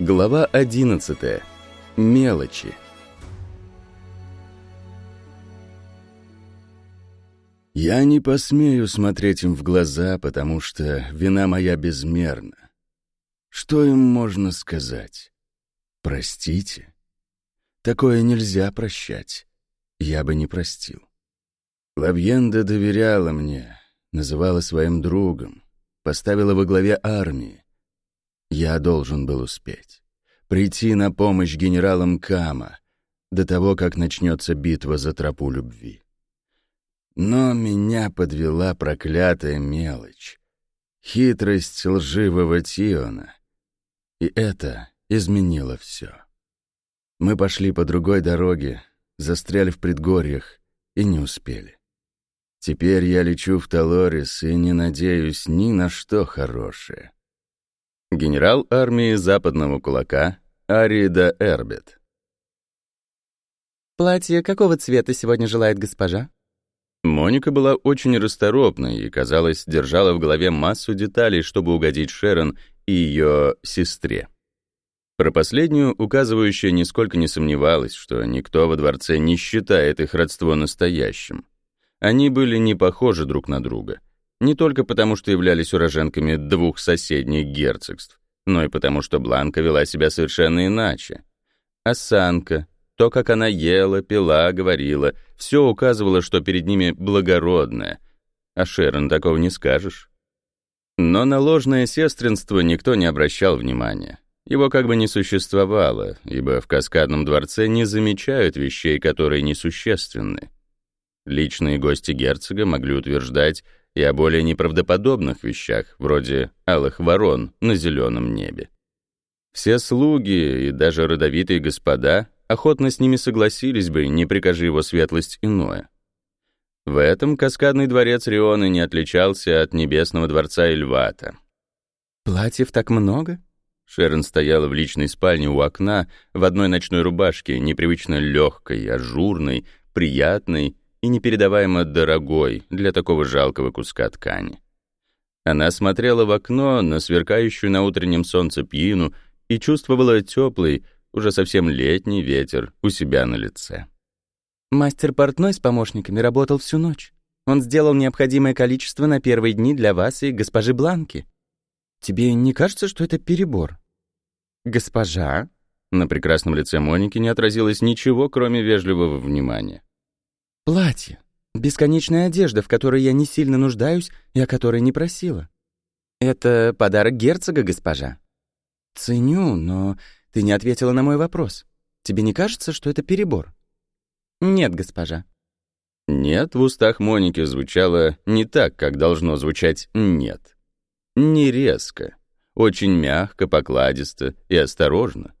Глава 11. Мелочи. Я не посмею смотреть им в глаза, потому что вина моя безмерна. Что им можно сказать? Простите? Такое нельзя прощать. Я бы не простил. Лавьенда доверяла мне, называла своим другом, поставила во главе армии. Я должен был успеть. Прийти на помощь генералам Кама до того, как начнется битва за тропу любви. Но меня подвела проклятая мелочь. Хитрость лживого Тиона. И это изменило все. Мы пошли по другой дороге, застряли в предгорьях и не успели. Теперь я лечу в Талорис и не надеюсь ни на что хорошее. Генерал армии западного кулака Арида Эрбет. «Платье какого цвета сегодня желает госпожа?» Моника была очень расторопной и, казалось, держала в голове массу деталей, чтобы угодить Шерон и ее сестре. Про последнюю указывающая нисколько не сомневалась, что никто во дворце не считает их родство настоящим. Они были не похожи друг на друга. Не только потому, что являлись уроженками двух соседних герцогств, но и потому, что Бланка вела себя совершенно иначе. Осанка, то, как она ела, пила, говорила, все указывало, что перед ними благородная. А Шерон такого не скажешь. Но на ложное сестринство никто не обращал внимания. Его как бы не существовало, ибо в каскадном дворце не замечают вещей, которые несущественны. Личные гости герцога могли утверждать и о более неправдоподобных вещах, вроде алых ворон на зеленом небе. Все слуги и даже родовитые господа охотно с ними согласились бы, не прикажи его светлость иное. В этом каскадный дворец Рионы не отличался от небесного дворца Эльвата. «Платьев так много?» Шерон стояла в личной спальне у окна в одной ночной рубашке, непривычно легкой, ажурной, приятной и непередаваемо дорогой для такого жалкого куска ткани. Она смотрела в окно на сверкающую на утреннем солнце пьину и чувствовала теплый, уже совсем летний ветер у себя на лице. «Мастер портной с помощниками работал всю ночь. Он сделал необходимое количество на первые дни для вас и госпожи Бланки. Тебе не кажется, что это перебор?» «Госпожа?» На прекрасном лице Моники не отразилось ничего, кроме вежливого внимания. Платье. Бесконечная одежда, в которой я не сильно нуждаюсь и о которой не просила. Это подарок герцога, госпожа. Ценю, но ты не ответила на мой вопрос. Тебе не кажется, что это перебор? Нет, госпожа. «Нет» в устах Моники звучало не так, как должно звучать «нет». Не резко, очень мягко, покладисто и осторожно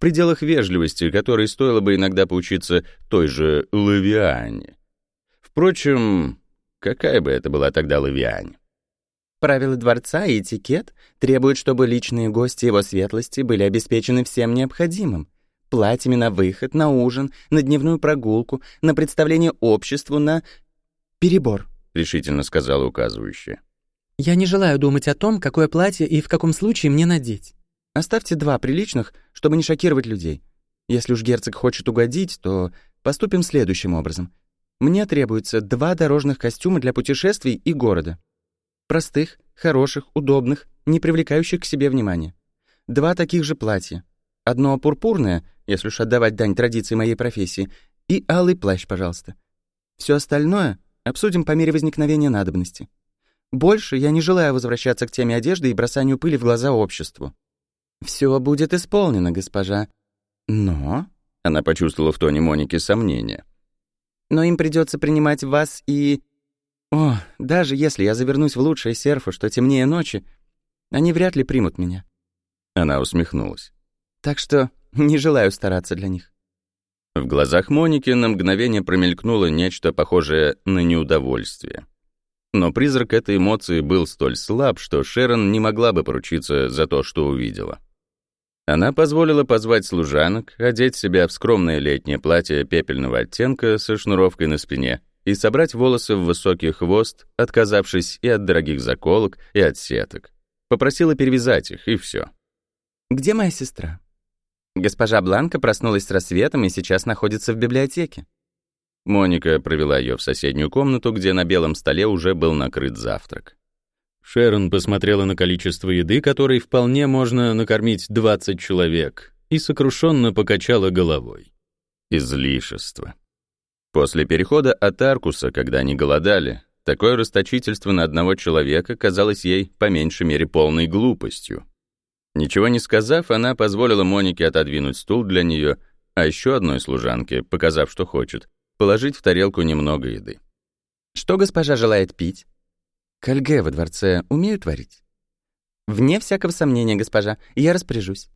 пределах вежливости, которой стоило бы иногда поучиться той же Лавиане. Впрочем, какая бы это была тогда Лавиане? Правила дворца и этикет требуют, чтобы личные гости его светлости были обеспечены всем необходимым. Платьями на выход, на ужин, на дневную прогулку, на представление обществу, на... «Перебор», — решительно сказала указывающая. «Я не желаю думать о том, какое платье и в каком случае мне надеть. Оставьте два приличных, чтобы не шокировать людей. Если уж герцог хочет угодить, то поступим следующим образом. Мне требуется два дорожных костюма для путешествий и города. Простых, хороших, удобных, не привлекающих к себе внимания. Два таких же платья. Одно пурпурное, если уж отдавать дань традиции моей профессии, и алый плащ, пожалуйста. Все остальное обсудим по мере возникновения надобности. Больше я не желаю возвращаться к теме одежды и бросанию пыли в глаза обществу. Все будет исполнено, госпожа. Но...» Она почувствовала в тоне Моники сомнение. «Но им придется принимать вас и... О, даже если я завернусь в лучшее серфу, что темнее ночи, они вряд ли примут меня». Она усмехнулась. «Так что не желаю стараться для них». В глазах Моники на мгновение промелькнуло нечто похожее на неудовольствие. Но призрак этой эмоции был столь слаб, что Шерон не могла бы поручиться за то, что увидела. Она позволила позвать служанок, одеть себя в скромное летнее платье пепельного оттенка со шнуровкой на спине и собрать волосы в высокий хвост, отказавшись и от дорогих заколок, и от сеток. Попросила перевязать их, и все. Где моя сестра? Госпожа Бланка проснулась с рассветом и сейчас находится в библиотеке. Моника провела ее в соседнюю комнату, где на белом столе уже был накрыт завтрак. Шерон посмотрела на количество еды, которой вполне можно накормить 20 человек, и сокрушенно покачала головой. Излишество. После перехода от Аркуса, когда они голодали, такое расточительство на одного человека казалось ей по меньшей мере полной глупостью. Ничего не сказав, она позволила Монике отодвинуть стул для нее, а еще одной служанке, показав, что хочет, положить в тарелку немного еды. «Что госпожа желает пить?» «Кальге во дворце умеют варить?» «Вне всякого сомнения, госпожа, я распоряжусь».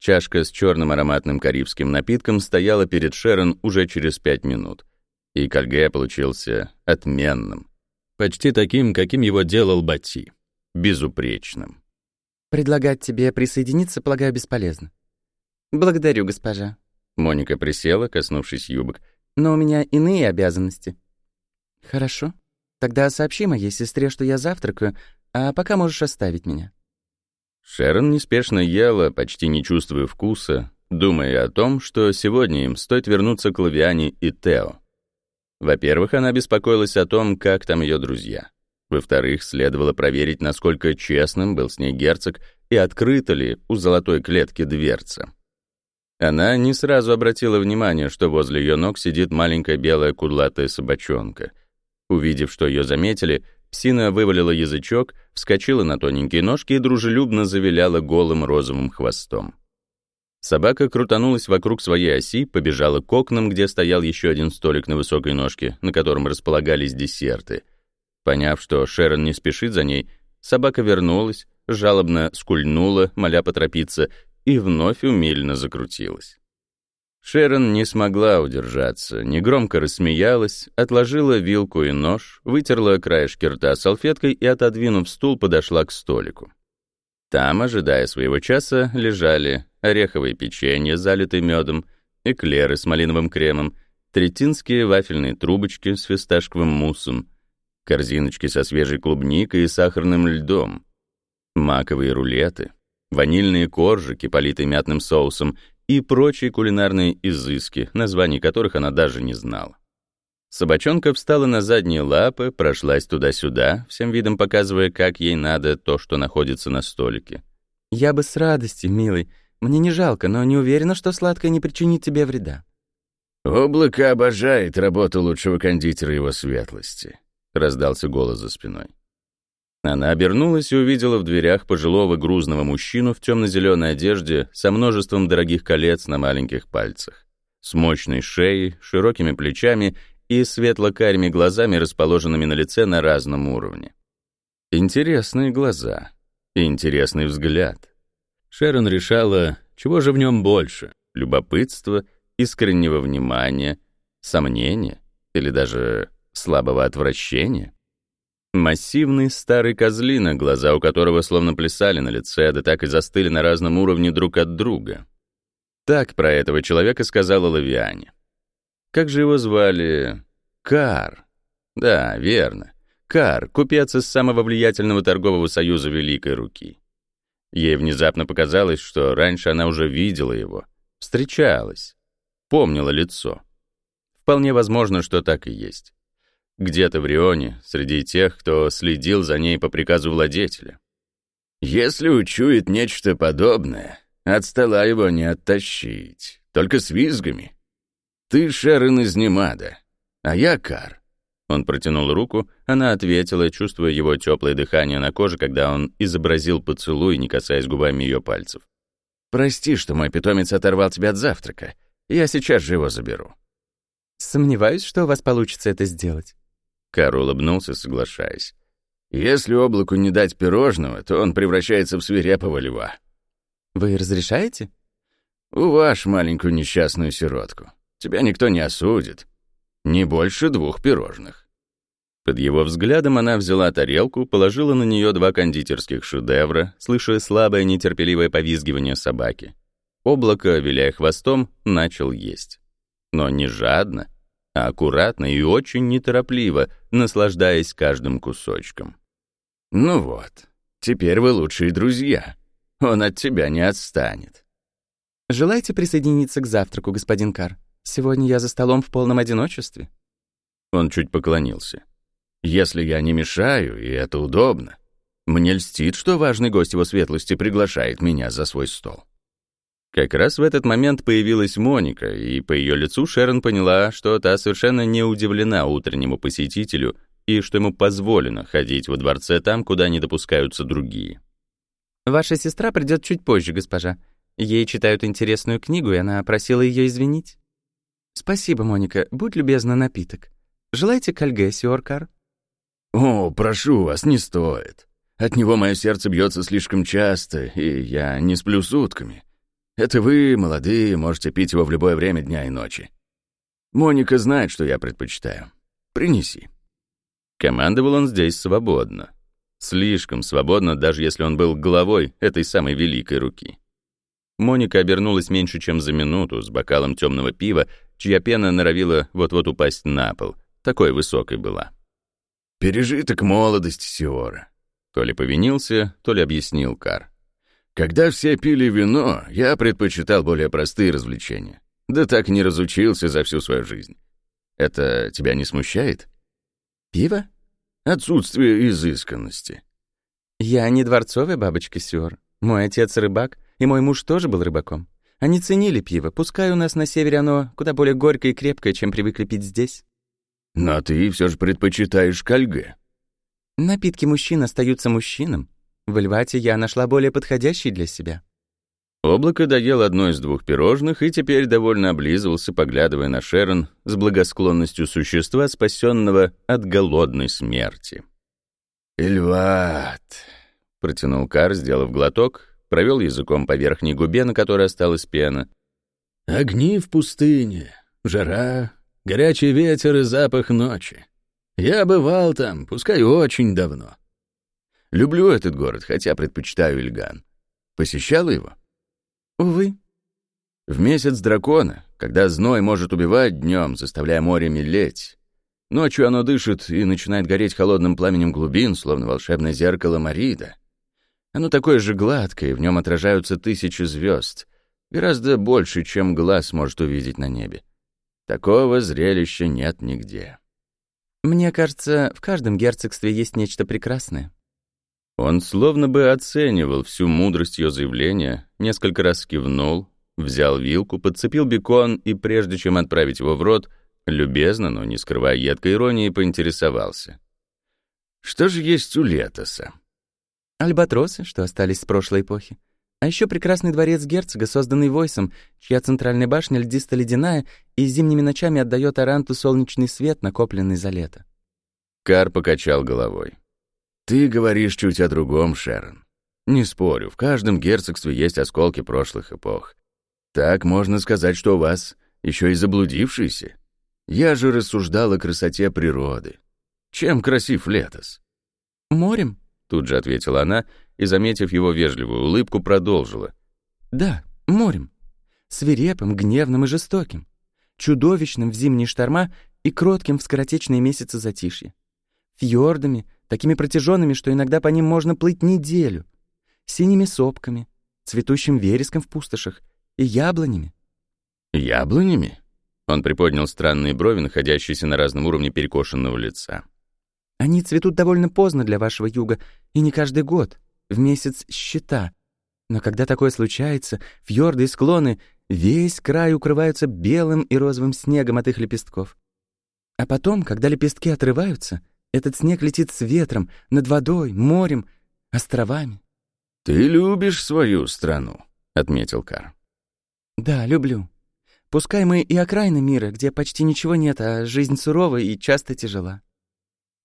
Чашка с черным ароматным карибским напитком стояла перед Шерон уже через пять минут, и кальге получился отменным. Почти таким, каким его делал Бати. Безупречным. «Предлагать тебе присоединиться, полагаю, бесполезно». «Благодарю, госпожа». Моника присела, коснувшись юбок. «Но у меня иные обязанности». «Хорошо. Тогда сообщи моей сестре, что я завтракаю, а пока можешь оставить меня». Шерон неспешно ела, почти не чувствуя вкуса, думая о том, что сегодня им стоит вернуться к Лавиане и Тео. Во-первых, она беспокоилась о том, как там ее друзья. Во-вторых, следовало проверить, насколько честным был с ней герцог и открыта ли у золотой клетки дверца. Она не сразу обратила внимание, что возле ее ног сидит маленькая белая кудлатая собачонка. Увидев, что ее заметили, псина вывалила язычок, вскочила на тоненькие ножки и дружелюбно завиляла голым розовым хвостом. Собака крутанулась вокруг своей оси, побежала к окнам, где стоял еще один столик на высокой ножке, на котором располагались десерты. Поняв, что Шерон не спешит за ней, собака вернулась, жалобно скульнула, моля поторопиться, и вновь умильно закрутилась. Шерон не смогла удержаться, негромко рассмеялась, отложила вилку и нож, вытерла краешки рта салфеткой и, отодвинув стул, подошла к столику. Там, ожидая своего часа, лежали ореховые печенье, залитые медом, эклеры с малиновым кремом, третинские вафельные трубочки с фисташковым муссом, корзиночки со свежей клубникой и сахарным льдом, маковые рулеты, ванильные коржики, политые мятным соусом, и прочие кулинарные изыски, названий которых она даже не знала. Собачонка встала на задние лапы, прошлась туда-сюда, всем видом показывая, как ей надо то, что находится на столике. «Я бы с радостью, милый. Мне не жалко, но не уверена, что сладкое не причинит тебе вреда». «Облако обожает работу лучшего кондитера его светлости», — раздался голос за спиной. Она обернулась и увидела в дверях пожилого грузного мужчину в темно-зеленой одежде со множеством дорогих колец на маленьких пальцах, с мощной шеей, широкими плечами и светло-карими глазами, расположенными на лице на разном уровне. Интересные глаза интересный взгляд. Шерон решала, чего же в нем больше — любопытства, искреннего внимания, сомнения или даже слабого отвращения? Массивный старый козлина, глаза у которого словно плясали на лице, да так и застыли на разном уровне друг от друга. Так про этого человека сказала Лавиане. Как же его звали? Кар. Да, верно. Кар, купец из самого влиятельного торгового союза Великой Руки. Ей внезапно показалось, что раньше она уже видела его, встречалась, помнила лицо. Вполне возможно, что так и есть где-то в Рионе, среди тех, кто следил за ней по приказу владетеля. Если учует нечто подобное, от стола его не оттащить, только с визгами. Ты Шерон из Немада, а я Кар. Он протянул руку, она ответила, чувствуя его теплое дыхание на коже, когда он изобразил поцелуй, не касаясь губами ее пальцев. «Прости, что мой питомец оторвал тебя от завтрака. Я сейчас же его заберу». «Сомневаюсь, что у вас получится это сделать». Кар улыбнулся, соглашаясь. «Если облаку не дать пирожного, то он превращается в свирепого льва». «Вы разрешаете?» «Уваж маленькую несчастную сиротку. Тебя никто не осудит. Не больше двух пирожных». Под его взглядом она взяла тарелку, положила на нее два кондитерских шедевра, слыша слабое нетерпеливое повизгивание собаки. Облако, виляя хвостом, начал есть. Но не жадно, аккуратно и очень неторопливо, наслаждаясь каждым кусочком. «Ну вот, теперь вы лучшие друзья». Он от тебя не отстанет. Желаете присоединиться к завтраку, господин Кар? Сегодня я за столом в полном одиночестве. Он чуть поклонился. Если я не мешаю, и это удобно, мне льстит, что важный гость его светлости приглашает меня за свой стол. Как раз в этот момент появилась Моника, и по ее лицу Шерон поняла, что та совершенно не удивлена утреннему посетителю и что ему позволено ходить во дворце там, куда не допускаются другие. «Ваша сестра придет чуть позже, госпожа. Ей читают интересную книгу, и она просила ее извинить». «Спасибо, Моника. Будь любезна, напиток. Желаете кальге, сиоркар?» «О, прошу вас, не стоит. От него мое сердце бьется слишком часто, и я не сплю сутками. Это вы, молодые, можете пить его в любое время дня и ночи. Моника знает, что я предпочитаю. Принеси». Командовал он здесь свободно. Слишком свободно, даже если он был главой этой самой великой руки. Моника обернулась меньше, чем за минуту, с бокалом темного пива, чья пена норовила вот-вот упасть на пол. Такой высокой была. «Пережиток молодости Сиора», — то ли повинился, то ли объяснил Кар. «Когда все пили вино, я предпочитал более простые развлечения. Да так не разучился за всю свою жизнь. Это тебя не смущает?» «Пиво?» «Отсутствие изысканности». «Я не дворцовая бабочка Сиор. Мой отец рыбак, и мой муж тоже был рыбаком. Они ценили пиво, пускай у нас на севере оно куда более горькое и крепкое, чем привыкли пить здесь. Но ты все же предпочитаешь кальге. Напитки мужчин остаются мужчинам. В Эльвате я нашла более подходящий для себя. Облако доел одно из двух пирожных и теперь довольно облизывался, поглядывая на Шерон с благосклонностью существа, спасенного от голодной смерти. «Эльват», — протянул Кар, сделав глоток, провел языком по верхней губе, на которой осталась пена. «Огни в пустыне, жара, горячий ветер и запах ночи. Я бывал там, пускай очень давно. Люблю этот город, хотя предпочитаю Ильган. Посещала его?» «Увы». В месяц дракона, когда зной может убивать днем, заставляя море мелеть, ночью оно дышит и начинает гореть холодным пламенем глубин, словно волшебное зеркало Марида — оно такое же гладкое, в нем отражаются тысячи звезд, гораздо больше, чем глаз может увидеть на небе. Такого зрелища нет нигде. Мне кажется, в каждом герцогстве есть нечто прекрасное. Он словно бы оценивал всю мудрость ее заявления, несколько раз кивнул, взял вилку, подцепил бекон и, прежде чем отправить его в рот, любезно, но не скрывая едкой иронии, поинтересовался. Что же есть у Летоса? Альбатросы, что остались с прошлой эпохи. А еще прекрасный дворец герцога, созданный Войсом, чья центральная башня льдисто-ледяная и зимними ночами отдает Аранту солнечный свет, накопленный за лето. Кар покачал головой. «Ты говоришь чуть о другом, Шерон. Не спорю, в каждом герцогстве есть осколки прошлых эпох. Так можно сказать, что у вас еще и заблудившийся. Я же рассуждал о красоте природы. Чем красив Летос?» «Морем», Тут же ответила она и, заметив его вежливую улыбку, продолжила. «Да, морем. Свирепым, гневным и жестоким. Чудовищным в зимние шторма и кротким в скоротечные месяцы затишья. Фьордами, такими протяженными, что иногда по ним можно плыть неделю. Синими сопками, цветущим вереском в пустошах и яблонями». «Яблонями?» Он приподнял странные брови, находящиеся на разном уровне перекошенного лица. Они цветут довольно поздно для вашего юга, и не каждый год, в месяц щита. Но когда такое случается, фьорды и склоны, весь край укрываются белым и розовым снегом от их лепестков. А потом, когда лепестки отрываются, этот снег летит с ветром, над водой, морем, островами. «Ты любишь свою страну», — отметил Кар. «Да, люблю. Пускай мы и окраины мира, где почти ничего нет, а жизнь сурова и часто тяжела.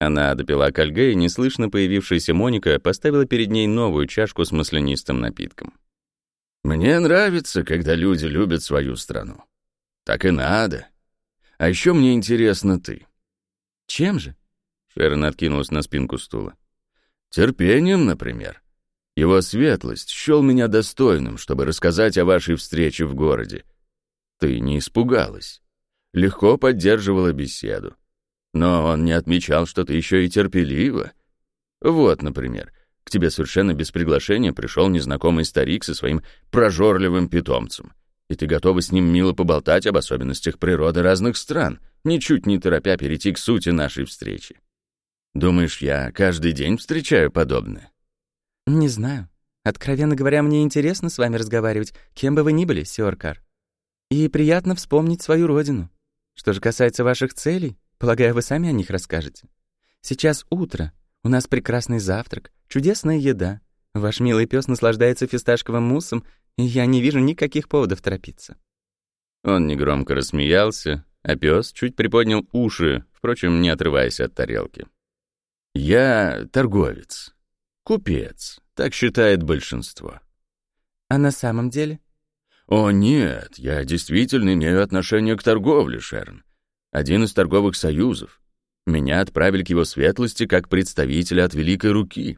Она допила кольге, и неслышно появившаяся Моника поставила перед ней новую чашку с маслянистым напитком. «Мне нравится, когда люди любят свою страну. Так и надо. А еще мне интересно ты». «Чем же?» Шерон откинулась на спинку стула. «Терпением, например. Его светлость счел меня достойным, чтобы рассказать о вашей встрече в городе. Ты не испугалась. Легко поддерживала беседу. Но он не отмечал, что ты еще и терпелива. Вот, например, К тебе совершенно без приглашения пришел незнакомый старик со своим прожорливым питомцем. И ты готова с ним мило поболтать об особенностях природы разных стран, ничуть не торопя перейти к сути нашей встречи. Думаешь, я каждый день встречаю подобное? Не знаю. Откровенно говоря, мне интересно с вами разговаривать, кем бы вы ни были, Сиоркар. И приятно вспомнить свою родину. Что же касается ваших целей, полагаю, вы сами о них расскажете. Сейчас утро, у нас прекрасный завтрак, чудесная еда. Ваш милый пес наслаждается фисташковым муссом, и я не вижу никаких поводов торопиться». Он негромко рассмеялся, а пес чуть приподнял уши, впрочем, не отрываясь от тарелки. «Я торговец, купец, так считает большинство». «А на самом деле?» «О, нет, я действительно имею отношение к торговле, Шерн. Один из торговых союзов. Меня отправили к его светлости как представителя от Великой Руки.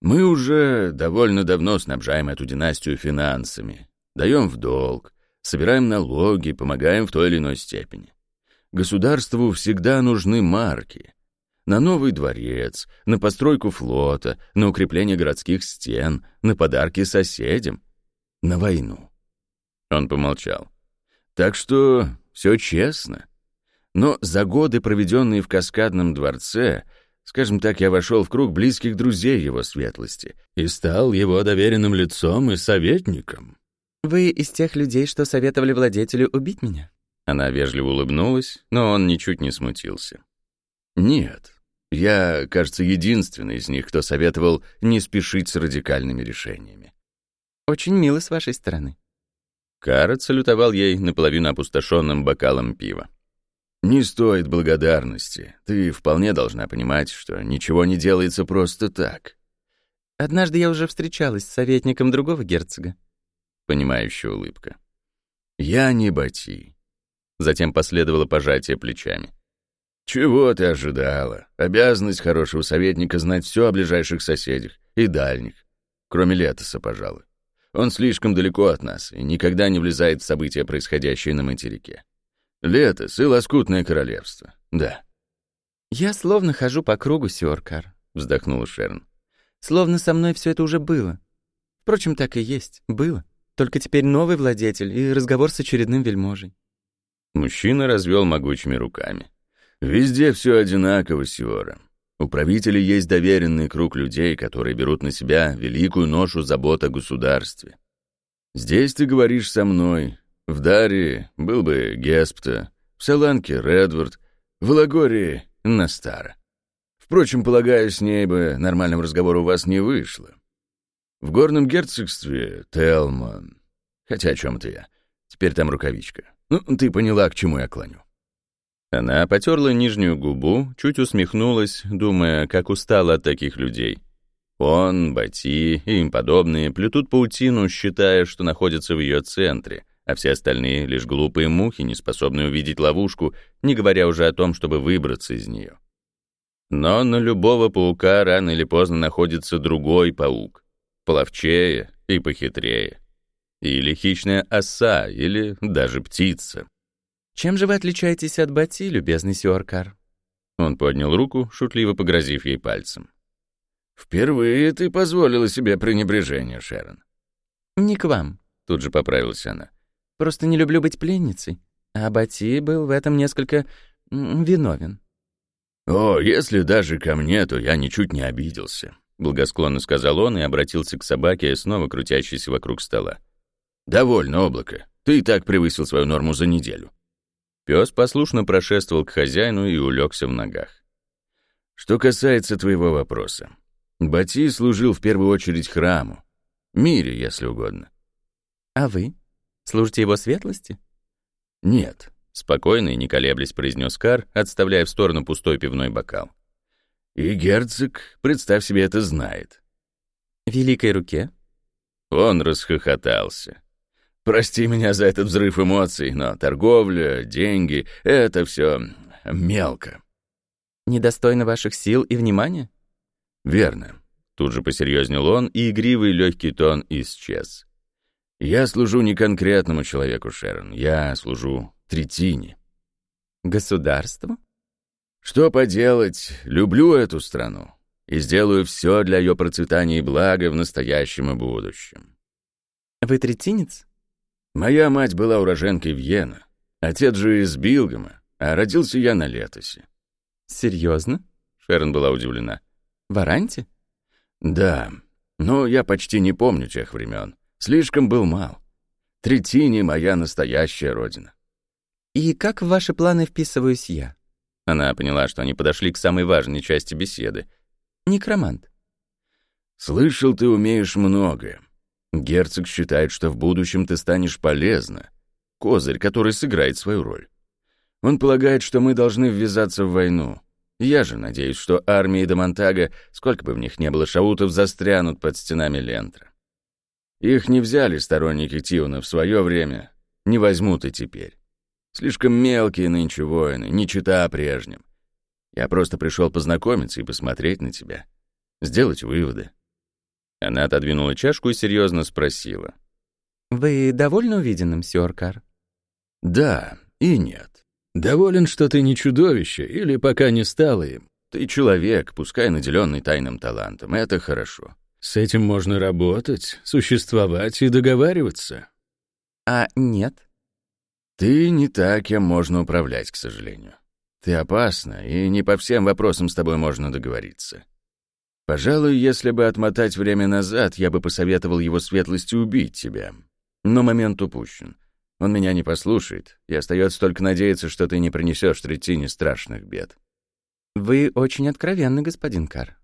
Мы уже довольно давно снабжаем эту династию финансами, даем в долг, собираем налоги, помогаем в той или иной степени. Государству всегда нужны марки. На новый дворец, на постройку флота, на укрепление городских стен, на подарки соседям, на войну. Он помолчал. Так что все честно. Но за годы, проведенные в Каскадном дворце, скажем так, я вошел в круг близких друзей его светлости и стал его доверенным лицом и советником. «Вы из тех людей, что советовали владетелю убить меня?» Она вежливо улыбнулась, но он ничуть не смутился. «Нет, я, кажется, единственный из них, кто советовал не спешить с радикальными решениями». «Очень мило с вашей стороны». Карат салютовал ей наполовину опустошенным бокалом пива. «Не стоит благодарности. Ты вполне должна понимать, что ничего не делается просто так». «Однажды я уже встречалась с советником другого герцога». Понимающая улыбка. «Я не Бати». Затем последовало пожатие плечами. «Чего ты ожидала? Обязанность хорошего советника знать все о ближайших соседях и дальних. Кроме Летоса, пожалуй. Он слишком далеко от нас и никогда не влезает в события, происходящие на материке. Летос и лоскутное королевство. Да. «Я словно хожу по кругу, Сиоркар», — вздохнула Шерн. «Словно со мной все это уже было. Впрочем, так и есть. Было. Только теперь новый владетель и разговор с очередным вельможей». Мужчина развел могучими руками. «Везде все одинаково, Сиора. У правителей есть доверенный круг людей, которые берут на себя великую ношу забот о государстве. Здесь ты говоришь со мной, в Даре был бы Геспта, в Саланке — Редвард, в Лагории — Настара. Впрочем, полагаю, с ней бы нормального разговора у вас не вышло. В горном герцогстве — Телман. Хотя о чем-то я. Теперь там рукавичка. Ну, ты поняла, к чему я клоню. Она потерла нижнюю губу, чуть усмехнулась, думая, как устала от таких людей. Он, Бати и им подобные плетут паутину, считая, что находятся в ее центре — а все остальные — лишь глупые мухи, не способные увидеть ловушку, не говоря уже о том, чтобы выбраться из нее. Но на любого паука рано или поздно находится другой паук, половчее и похитрее. Или хищная оса, или даже птица. «Чем же вы отличаетесь от Бати, любезный Сюаркар?» Он поднял руку, шутливо погрозив ей пальцем. «Впервые ты позволила себе пренебрежение, Шерон». «Не к вам», — тут же поправилась она. Просто не люблю быть пленницей. А Бати был в этом несколько виновен». «О, если даже ко мне, то я ничуть не обиделся», — благосклонно сказал он и обратился к собаке, снова крутящейся вокруг стола. «Довольно, облако. Ты и так превысил свою норму за неделю». Пес послушно прошествовал к хозяину и улегся в ногах. «Что касается твоего вопроса, Бати служил в первую очередь храму, мире, если угодно». «А вы?» Служите его светлости?» «Нет», — спокойно и не колеблясь произнес Кар, отставляя в сторону пустой пивной бокал. «И герцог, представь себе, это знает». «Великой руке?» Он расхохотался. «Прости меня за этот взрыв эмоций, но торговля, деньги — это все мелко». «Недостойно ваших сил и внимания?» «Верно». Тут же посерьезнел он, и игривый легкий тон исчез. Я служу не конкретному человеку, Шерон. Я служу третине. Государству? Что поделать, люблю эту страну. и сделаю все для ее процветания и блага в настоящем и будущем. Вы третинец? Моя мать была уроженкой Вьена, отец же из Билгама, а родился я на Летосе. Серьезно? Шерон была удивлена. В Аранте? Да, но я почти не помню тех времен. Слишком был мал. Третини — моя настоящая родина. И как в ваши планы вписываюсь я? Она поняла, что они подошли к самой важной части беседы. Некромант. Слышал, ты умеешь многое. Герцог считает, что в будущем ты станешь полезна. Козырь, который сыграет свою роль. Он полагает, что мы должны ввязаться в войну. Я же надеюсь, что армии Дамонтага, сколько бы в них ни было шаутов, застрянут под стенами Лентра. Их не взяли сторонники Тиуна в свое время, не возьмут и теперь. Слишком мелкие нынче воины, не чита прежним. Я просто пришел познакомиться и посмотреть на тебя. Сделать выводы. Она отодвинула чашку и серьезно спросила. «Вы довольны увиденным, Сиоркар?» «Да и нет. Доволен, что ты не чудовище, или пока не стала им. Ты человек, пускай наделенный тайным талантом, это хорошо. С этим можно работать, существовать и договариваться». «А нет?» «Ты не так, кем можно управлять, к сожалению. Ты опасна, и не по всем вопросам с тобой можно договориться. Пожалуй, если бы отмотать время назад, я бы посоветовал его светлости убить тебя. Но момент упущен. Он меня не послушает, и остается только надеяться, что ты не принесешь Третине страшных бед. Вы очень откровенны, господин Кар.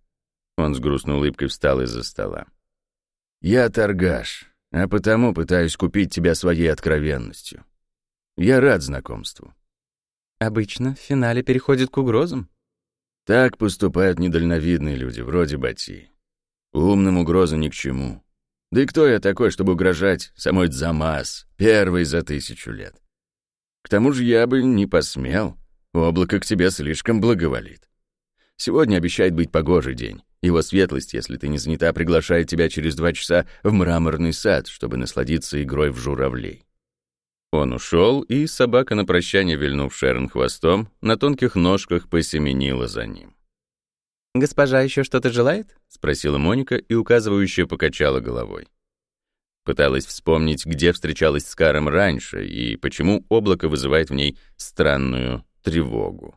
Он с грустной улыбкой встал из-за стола. Я торгаш, а потому пытаюсь купить тебя своей откровенностью. Я рад знакомству. Обычно в финале переходит к угрозам. Так поступают недальновидные люди, вроде Бати. Умным угрозы ни к чему. Да и кто я такой, чтобы угрожать самой Дзамас, первый за тысячу лет? К тому же я бы не посмел. Облако к тебе слишком благоволит. Сегодня обещает быть погожий день. Его светлость, если ты не занята, приглашает тебя через два часа в мраморный сад, чтобы насладиться игрой в журавлей. Он ушел, и собака на прощание, вильнув Шерон хвостом, на тонких ножках посеменила за ним. «Госпожа еще что-то желает?» — спросила Моника и указывающая покачала головой. Пыталась вспомнить, где встречалась с Каром раньше и почему облако вызывает в ней странную тревогу.